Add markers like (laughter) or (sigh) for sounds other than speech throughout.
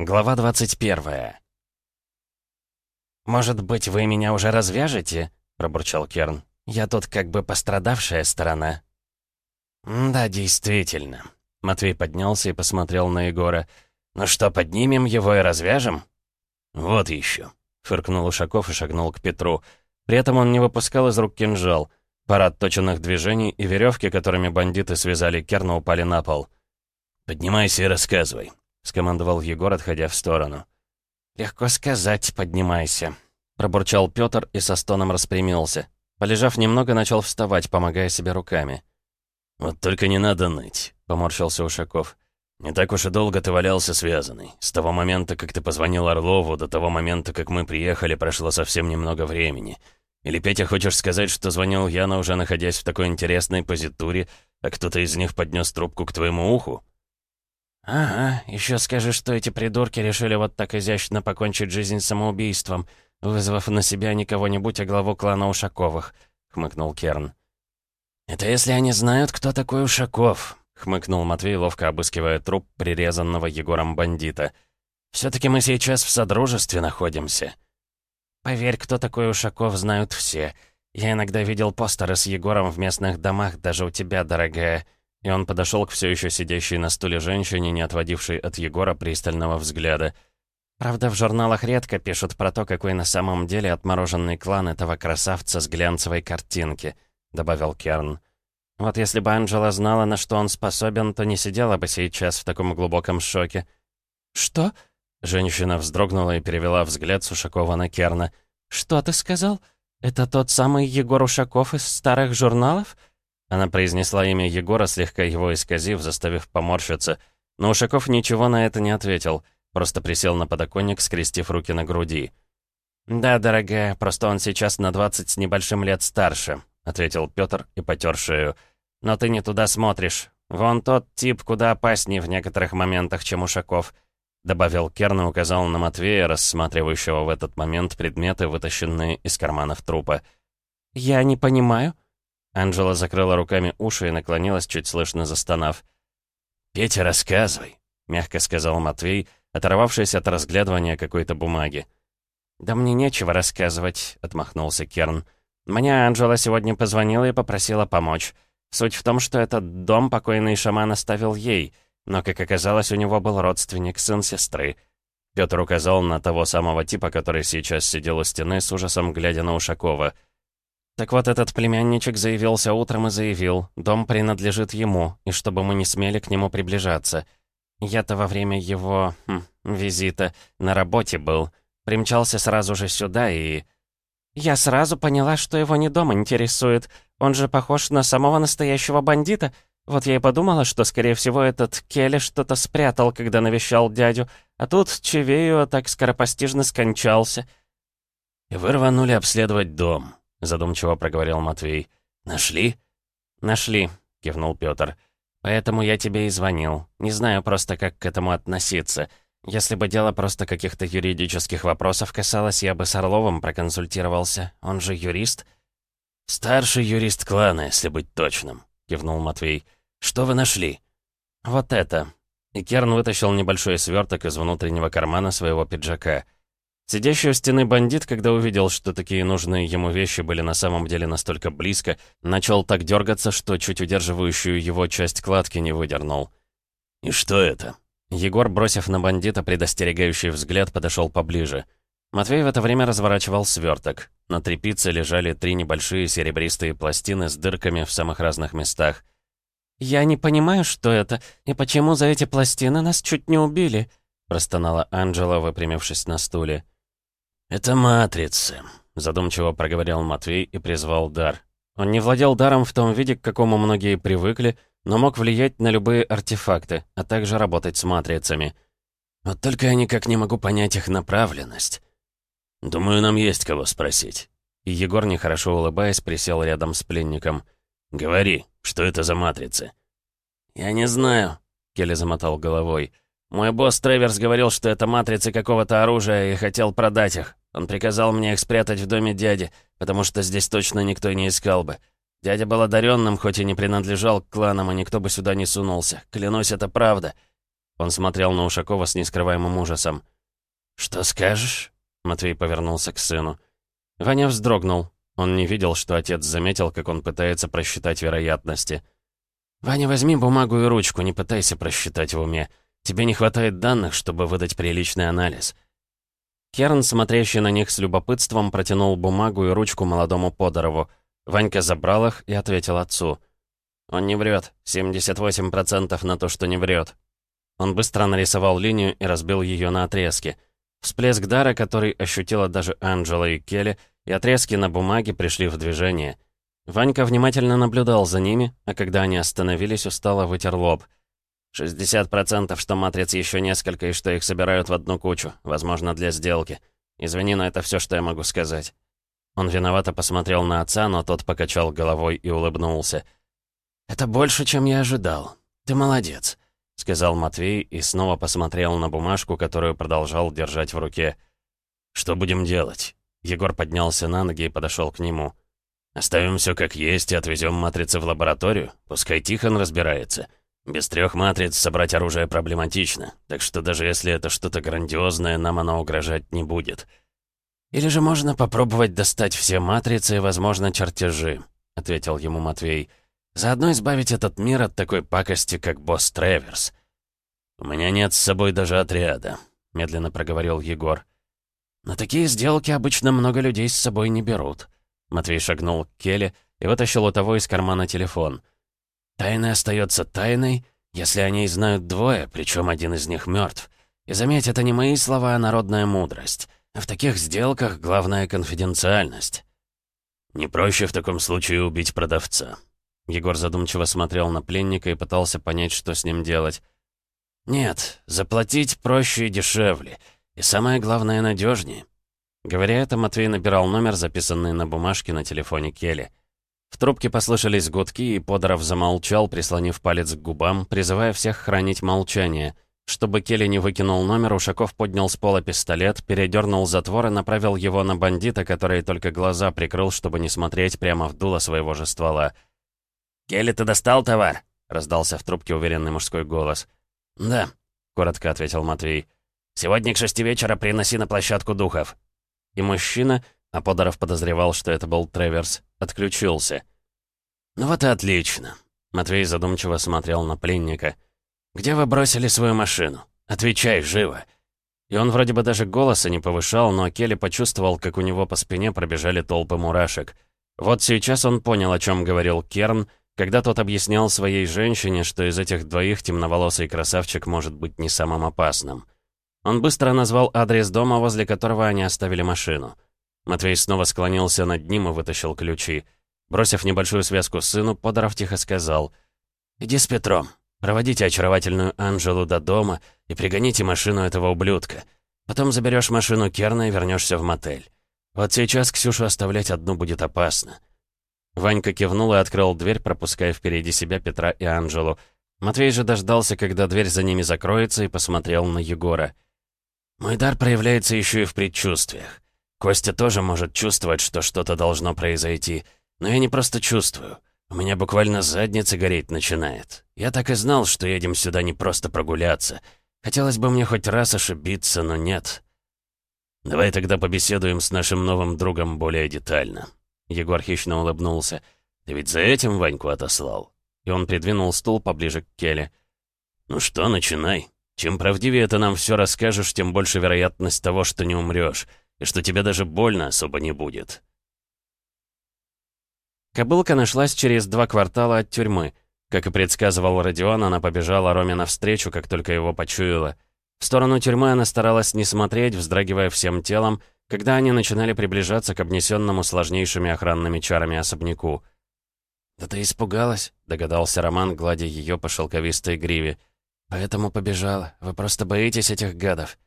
Глава 21 «Может быть, вы меня уже развяжете?» — пробурчал Керн. «Я тут как бы пострадавшая сторона». «Да, действительно». Матвей поднялся и посмотрел на Егора. «Ну что, поднимем его и развяжем?» «Вот еще», — фыркнул Ушаков и шагнул к Петру. При этом он не выпускал из рук кинжал. Пара отточенных движений и веревки, которыми бандиты связали Керна, упали на пол. «Поднимайся и рассказывай», — скомандовал Егор, отходя в сторону. «Легко сказать, поднимайся», — пробурчал Пётр и со стоном распрямился. Полежав немного, начал вставать, помогая себе руками. «Вот только не надо ныть», — поморщился Ушаков. «Не так уж и долго ты валялся связанный. С того момента, как ты позвонил Орлову, до того момента, как мы приехали, прошло совсем немного времени. Или, Петя, хочешь сказать, что звонил Яна, уже находясь в такой интересной позитуре, а кто-то из них поднес трубку к твоему уху?» «Ага, еще скажи, что эти придурки решили вот так изящно покончить жизнь самоубийством, вызвав на себя не кого-нибудь, а главу клана Ушаковых», — хмыкнул Керн. «Это если они знают, кто такой Ушаков», — хмыкнул Матвей, ловко обыскивая труп прирезанного Егором бандита. «Все-таки мы сейчас в содружестве находимся». «Поверь, кто такой Ушаков, знают все. Я иногда видел постеры с Егором в местных домах, даже у тебя, дорогая». И он подошел к все еще сидящей на стуле женщине, не отводившей от Егора пристального взгляда. Правда, в журналах редко пишут про то, какой на самом деле отмороженный клан этого красавца с глянцевой картинки, добавил Керн. Вот если бы Анджела знала, на что он способен, то не сидела бы сейчас в таком глубоком шоке. «Что?» Женщина вздрогнула и перевела взгляд с Ушакова на Керна. «Что ты сказал? Это тот самый Егор Ушаков из старых журналов?» Она произнесла имя Егора, слегка его исказив, заставив поморщиться. Но Ушаков ничего на это не ответил, просто присел на подоконник, скрестив руки на груди. «Да, дорогая, просто он сейчас на двадцать с небольшим лет старше», — ответил Пётр и потер шею. «Но ты не туда смотришь. Вон тот тип куда опаснее в некоторых моментах, чем Ушаков», — добавил Керн и указал на Матвея, рассматривающего в этот момент предметы, вытащенные из карманов трупа. «Я не понимаю», Анжела закрыла руками уши и наклонилась, чуть слышно застонав. «Петя, рассказывай», — мягко сказал Матвей, оторвавшись от разглядывания какой-то бумаги. «Да мне нечего рассказывать», — отмахнулся Керн. «Мне Анжела сегодня позвонила и попросила помочь. Суть в том, что этот дом покойный шаман оставил ей, но, как оказалось, у него был родственник, сын сестры». Петр указал на того самого типа, который сейчас сидел у стены с ужасом, глядя на Ушакова — так вот, этот племянничек заявился утром и заявил, дом принадлежит ему, и чтобы мы не смели к нему приближаться. Я-то во время его... Хм, визита на работе был. Примчался сразу же сюда и... Я сразу поняла, что его не дом интересует. Он же похож на самого настоящего бандита. Вот я и подумала, что, скорее всего, этот Келли что-то спрятал, когда навещал дядю. А тут Чевею так скоропостижно скончался. И вы рванули обследовать дом. — задумчиво проговорил Матвей. «Нашли?» «Нашли», — кивнул Пётр. «Поэтому я тебе и звонил. Не знаю просто, как к этому относиться. Если бы дело просто каких-то юридических вопросов касалось, я бы с Орловым проконсультировался. Он же юрист». «Старший юрист клана, если быть точным», — кивнул Матвей. «Что вы нашли?» «Вот это». И Керн вытащил небольшой сверток из внутреннего кармана своего пиджака — Сидящий у стены бандит, когда увидел, что такие нужные ему вещи были на самом деле настолько близко, начал так дергаться, что чуть удерживающую его часть кладки не выдернул. «И что это?» Егор, бросив на бандита предостерегающий взгляд, подошел поближе. Матвей в это время разворачивал сверток. На трепице лежали три небольшие серебристые пластины с дырками в самых разных местах. «Я не понимаю, что это, и почему за эти пластины нас чуть не убили», простонала Анджела, выпрямившись на стуле. «Это матрицы», — задумчиво проговорил Матвей и призвал дар. Он не владел даром в том виде, к какому многие привыкли, но мог влиять на любые артефакты, а также работать с матрицами. Вот только я никак не могу понять их направленность. Думаю, нам есть кого спросить. И Егор, нехорошо улыбаясь, присел рядом с пленником. «Говори, что это за матрицы?» «Я не знаю», — Келли замотал головой. «Мой босс Треверс говорил, что это матрицы какого-то оружия и хотел продать их. Он приказал мне их спрятать в доме дяди, потому что здесь точно никто не искал бы. Дядя был одаренным, хоть и не принадлежал к кланам, и никто бы сюда не сунулся. Клянусь, это правда». Он смотрел на Ушакова с нескрываемым ужасом. «Что скажешь?» Матвей повернулся к сыну. Ваня вздрогнул. Он не видел, что отец заметил, как он пытается просчитать вероятности. «Ваня, возьми бумагу и ручку, не пытайся просчитать в уме. Тебе не хватает данных, чтобы выдать приличный анализ». Керн, смотрящий на них с любопытством, протянул бумагу и ручку молодому Подорову. Ванька забрал их и ответил отцу. «Он не врет. 78% на то, что не врет». Он быстро нарисовал линию и разбил ее на отрезки. Всплеск дара, который ощутила даже Анджела и Келли, и отрезки на бумаге пришли в движение. Ванька внимательно наблюдал за ними, а когда они остановились, устало вытер лоб — 60% что матриц еще несколько и что их собирают в одну кучу, возможно, для сделки. Извини, но это все, что я могу сказать». Он виновато посмотрел на отца, но тот покачал головой и улыбнулся. «Это больше, чем я ожидал. Ты молодец», — сказал Матвей и снова посмотрел на бумажку, которую продолжал держать в руке. «Что будем делать?» Егор поднялся на ноги и подошел к нему. «Оставим все как есть и отвезем матрицы в лабораторию. Пускай Тихон разбирается. Без трех матриц собрать оружие проблематично, так что даже если это что-то грандиозное, нам оно угрожать не будет. «Или же можно попробовать достать все матрицы и, возможно, чертежи», — ответил ему Матвей. «Заодно избавить этот мир от такой пакости, как босс Треверс». «У меня нет с собой даже отряда», — медленно проговорил Егор. «На такие сделки обычно много людей с собой не берут». Матвей шагнул к Келе и вытащил у того из кармана телефон — Тайна остается тайной, если о ней знают двое, причем один из них мертв. И заметь, это не мои слова, а народная мудрость. В таких сделках главная конфиденциальность. Не проще в таком случае убить продавца. Егор задумчиво смотрел на пленника и пытался понять, что с ним делать. «Нет, заплатить проще и дешевле. И самое главное, надежнее. Говоря это, Матвей набирал номер, записанный на бумажке на телефоне Келли. В трубке послышались гудки, и Подоров замолчал, прислонив палец к губам, призывая всех хранить молчание. Чтобы Келли не выкинул номер, Ушаков поднял с пола пистолет, передернул затвор и направил его на бандита, который только глаза прикрыл, чтобы не смотреть прямо в дуло своего же ствола. «Келли, ты достал товар?» — раздался в трубке уверенный мужской голос. «Да», — коротко ответил Матвей. «Сегодня к шести вечера приноси на площадку духов». И мужчина, а Подоров подозревал, что это был Треверс, отключился. «Ну вот и отлично», — Матвей задумчиво смотрел на пленника. «Где вы бросили свою машину? Отвечай, живо!» И он вроде бы даже голоса не повышал, но Келли почувствовал, как у него по спине пробежали толпы мурашек. Вот сейчас он понял, о чем говорил Керн, когда тот объяснял своей женщине, что из этих двоих темноволосый красавчик может быть не самым опасным. Он быстро назвал адрес дома, возле которого они оставили машину. Матвей снова склонился над ним и вытащил ключи. Бросив небольшую связку сыну, Подоров тихо сказал, «Иди с Петром, проводите очаровательную Анжелу до дома и пригоните машину этого ублюдка. Потом заберешь машину Керна и вернешься в мотель. Вот сейчас Ксюшу оставлять одну будет опасно». Ванька кивнул и открыл дверь, пропуская впереди себя Петра и Анжелу. Матвей же дождался, когда дверь за ними закроется, и посмотрел на Егора. «Мой дар проявляется еще и в предчувствиях. Костя тоже может чувствовать, что что-то должно произойти. Но я не просто чувствую. У меня буквально задница гореть начинает. Я так и знал, что едем сюда не просто прогуляться. Хотелось бы мне хоть раз ошибиться, но нет. Давай тогда побеседуем с нашим новым другом более детально. Егор хищно улыбнулся. Ты ведь за этим Ваньку отослал? И он придвинул стул поближе к Келе. Ну что, начинай. Чем правдивее ты нам все расскажешь, тем больше вероятность того, что не умрешь и что тебе даже больно особо не будет. Кобылка нашлась через два квартала от тюрьмы. Как и предсказывал Родион, она побежала Роме навстречу, как только его почуяла. В сторону тюрьмы она старалась не смотреть, вздрагивая всем телом, когда они начинали приближаться к обнесенному сложнейшими охранными чарами особняку. «Да ты испугалась», — догадался Роман, гладя ее по шелковистой гриве. «Поэтому побежала. Вы просто боитесь этих гадов».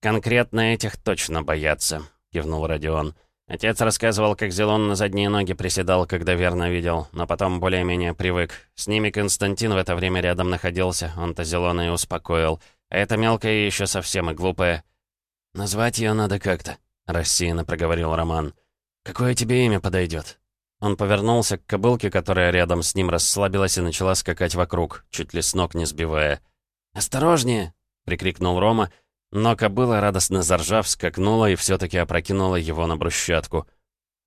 «Конкретно этих точно боятся», — кивнул Родион. Отец рассказывал, как Зелон на задние ноги приседал, когда верно видел, но потом более-менее привык. С ними Константин в это время рядом находился, он-то Зелона и успокоил. А эта мелкая еще совсем и глупая. «Назвать ее надо как-то», — рассеянно проговорил Роман. «Какое тебе имя подойдет?» Он повернулся к кобылке, которая рядом с ним расслабилась и начала скакать вокруг, чуть ли с ног не сбивая. «Осторожнее!» — прикрикнул Рома, но кобыла, радостно заржав, скакнула и все-таки опрокинула его на брусчатку.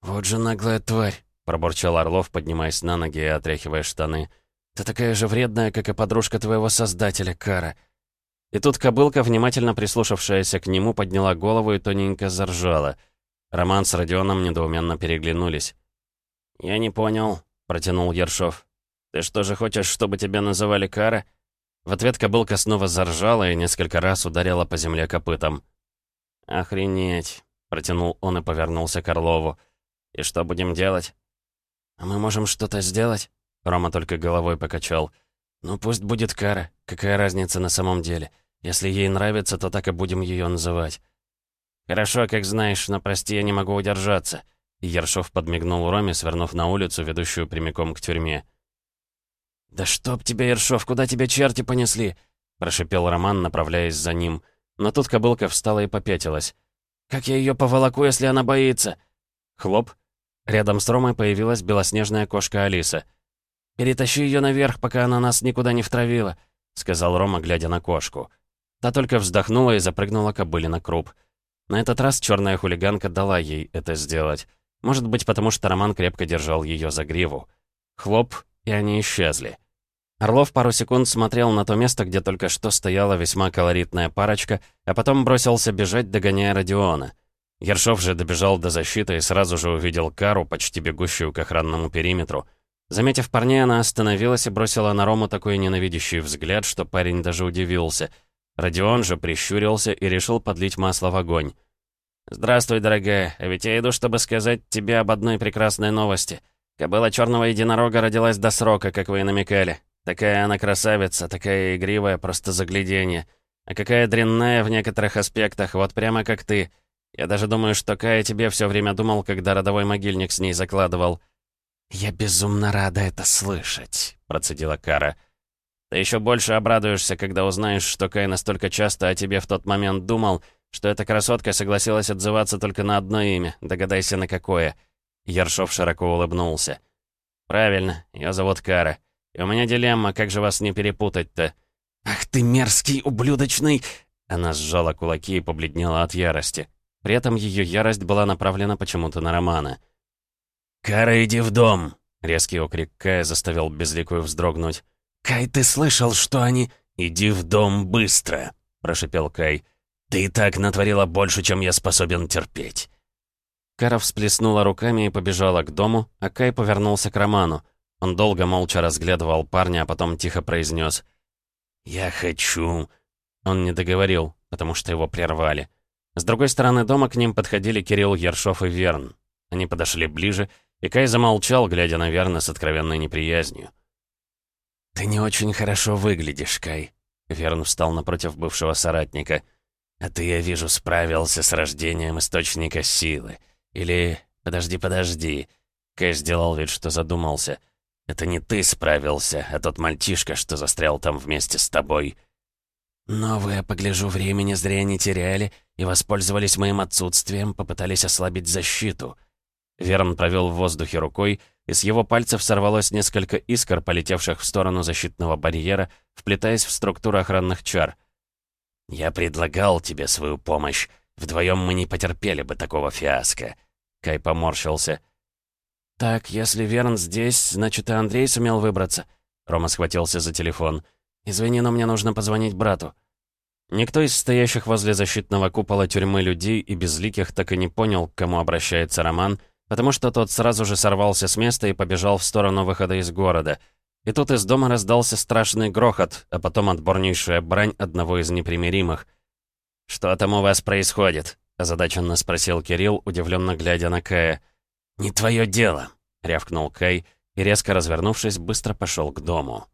«Вот же наглая тварь!» — пробурчал Орлов, поднимаясь на ноги и отряхивая штаны. «Ты такая же вредная, как и подружка твоего создателя, Кара!» И тут кобылка, внимательно прислушавшаяся к нему, подняла голову и тоненько заржала. Роман с Родионом недоуменно переглянулись. «Я не понял», — протянул Ершов. «Ты что же хочешь, чтобы тебя называли Кара?» В ответ кобылка снова заржала и несколько раз ударила по земле копытом. «Охренеть!» — протянул он и повернулся к Орлову. «И что будем делать?» «А мы можем что-то сделать?» Рома только головой покачал. «Ну пусть будет Кара. Какая разница на самом деле? Если ей нравится, то так и будем ее называть». «Хорошо, как знаешь, но прости, я не могу удержаться». Ершов подмигнул Роме, свернув на улицу, ведущую прямиком к тюрьме. «Да чтоб тебя, Ершов, куда тебя черти понесли?» прошипел Роман, направляясь за ним. Но тут кобылка встала и попятилась. «Как я ее поволоку, если она боится?» Хлоп. Рядом с Ромой появилась белоснежная кошка Алиса. «Перетащи ее наверх, пока она нас никуда не втравила», — сказал Рома, глядя на кошку. Та только вздохнула и запрыгнула кобыле на круп. На этот раз черная хулиганка дала ей это сделать. Может быть, потому что Роман крепко держал ее за гриву. Хлоп, и они исчезли. Орлов пару секунд смотрел на то место, где только что стояла весьма колоритная парочка, а потом бросился бежать, догоняя Родиона. Ершов же добежал до защиты и сразу же увидел Кару, почти бегущую к охранному периметру. Заметив парней, она остановилась и бросила на Рому такой ненавидящий взгляд, что парень даже удивился. Родион же прищурился и решил подлить масло в огонь. «Здравствуй, дорогая, а ведь я иду, чтобы сказать тебе об одной прекрасной новости. Кобыла черного единорога родилась до срока, как вы и намекали. Такая она красавица, такая игривая, просто загляденье. А какая дрянная в некоторых аспектах, вот прямо как ты. Я даже думаю, что Кая тебе все время думал, когда родовой могильник с ней закладывал». «Я безумно рада это слышать», — процедила Кара. «Ты еще больше обрадуешься, когда узнаешь, что Кай настолько часто о тебе в тот момент думал, что эта красотка согласилась отзываться только на одно имя. Догадайся, на какое». Ершов широко улыбнулся. «Правильно, ее зовут Кара. У меня дилемма, как же вас не перепутать-то?» «Ах ты мерзкий, ублюдочный!» Она сжала кулаки и побледнела от ярости. При этом ее ярость была направлена почему-то на Романа. «Кара, иди в дом!» Резкий окрик Кая заставил Безликую вздрогнуть. «Кай, ты слышал, что они...» «Иди в дом быстро!» Прошипел Кай. «Ты и так натворила больше, чем я способен терпеть!» Кара всплеснула руками и побежала к дому, а Кай повернулся к Роману. Он долго молча разглядывал парня, а потом тихо произнес. «Я хочу...» Он не договорил, потому что его прервали. С другой стороны дома к ним подходили Кирилл Ершов и Верн. Они подошли ближе, и Кай замолчал, глядя на Верна с откровенной неприязнью. «Ты не очень хорошо выглядишь, Кай», — Верн встал напротив бывшего соратника. «А ты, я вижу, справился с рождением источника силы. Или... Подожди, подожди. Кэш сделал вид, что задумался. Это не ты справился, а тот мальчишка, что застрял там вместе с тобой. Но вы, я погляжу, времени зря не теряли и воспользовались моим отсутствием, попытались ослабить защиту. Верн провел в воздухе рукой, и с его пальцев сорвалось несколько искр, полетевших в сторону защитного барьера, вплетаясь в структуру охранных чар. «Я предлагал тебе свою помощь, Вдвоем мы не потерпели бы такого фиаско». Кай поморщился. «Так, если Верн здесь, значит, и Андрей сумел выбраться». Рома схватился за телефон. «Извини, но мне нужно позвонить брату». Никто из стоящих возле защитного купола тюрьмы людей и безликих так и не понял, к кому обращается Роман, потому что тот сразу же сорвался с места и побежал в сторону выхода из города. И тут из дома раздался страшный грохот, а потом отборнейшая брань одного из непримиримых — «Что там у вас происходит?» — озадаченно спросил Кирилл, удивленно глядя на Кая. «Не твое дело», — рявкнул Кай и, резко развернувшись, быстро пошел к дому.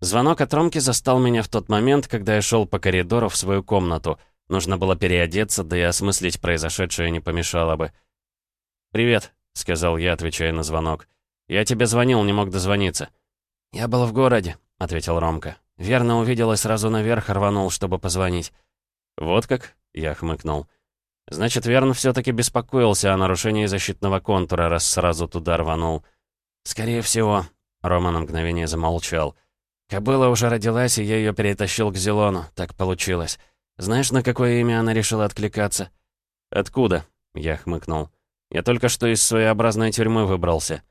Звонок от Ромки застал меня в тот момент, когда я шел по коридору в свою комнату. Нужно было переодеться, да и осмыслить произошедшее не помешало бы. «Привет», — сказал я, отвечая на звонок. «Я тебе звонил, не мог дозвониться». «Я был в городе», — ответил Ромка. Верно увидел и сразу наверх рванул, чтобы позвонить. «Вот как?» — я хмыкнул. «Значит, Верн все-таки беспокоился о нарушении защитного контура, раз сразу туда рванул». «Скорее всего», — Рома на мгновение замолчал. Кобыла уже родилась, и я ее перетащил к Зелону. Так получилось. Знаешь, на какое имя она решила откликаться?» «Откуда?» — я хмыкнул. «Я только что из своеобразной тюрьмы выбрался».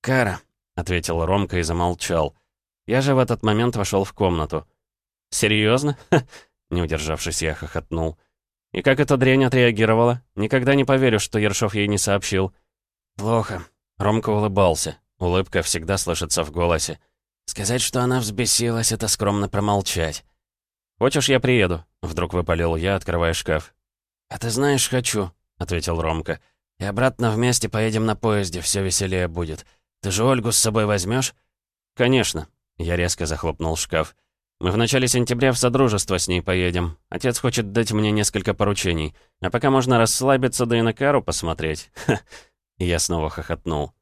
«Кара», — ответил Ромка и замолчал. Я же в этот момент вошел в комнату. «Серьезно?» (laughs) Не удержавшись, я хохотнул. «И как эта дрянь отреагировала? Никогда не поверю, что Ершов ей не сообщил». «Плохо». Ромка улыбался. Улыбка всегда слышится в голосе. Сказать, что она взбесилась, это скромно промолчать. «Хочешь, я приеду?» — вдруг выпалил я, открывая шкаф. «А ты знаешь, хочу», — ответил Ромка. «И обратно вместе поедем на поезде, все веселее будет. Ты же Ольгу с собой возьмешь? «Конечно». Я резко захлопнул шкаф. Мы в начале сентября в Содружество с ней поедем. Отец хочет дать мне несколько поручений. А пока можно расслабиться, да и на кару посмотреть. Ха. я снова хохотнул.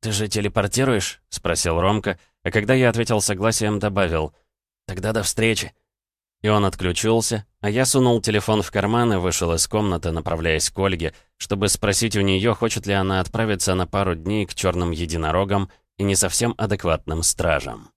«Ты же телепортируешь?» — спросил Ромка, а когда я ответил согласием, добавил. «Тогда до встречи». И он отключился, а я сунул телефон в карман и вышел из комнаты, направляясь к Ольге, чтобы спросить у нее, хочет ли она отправиться на пару дней к черным единорогам и не совсем адекватным стражам.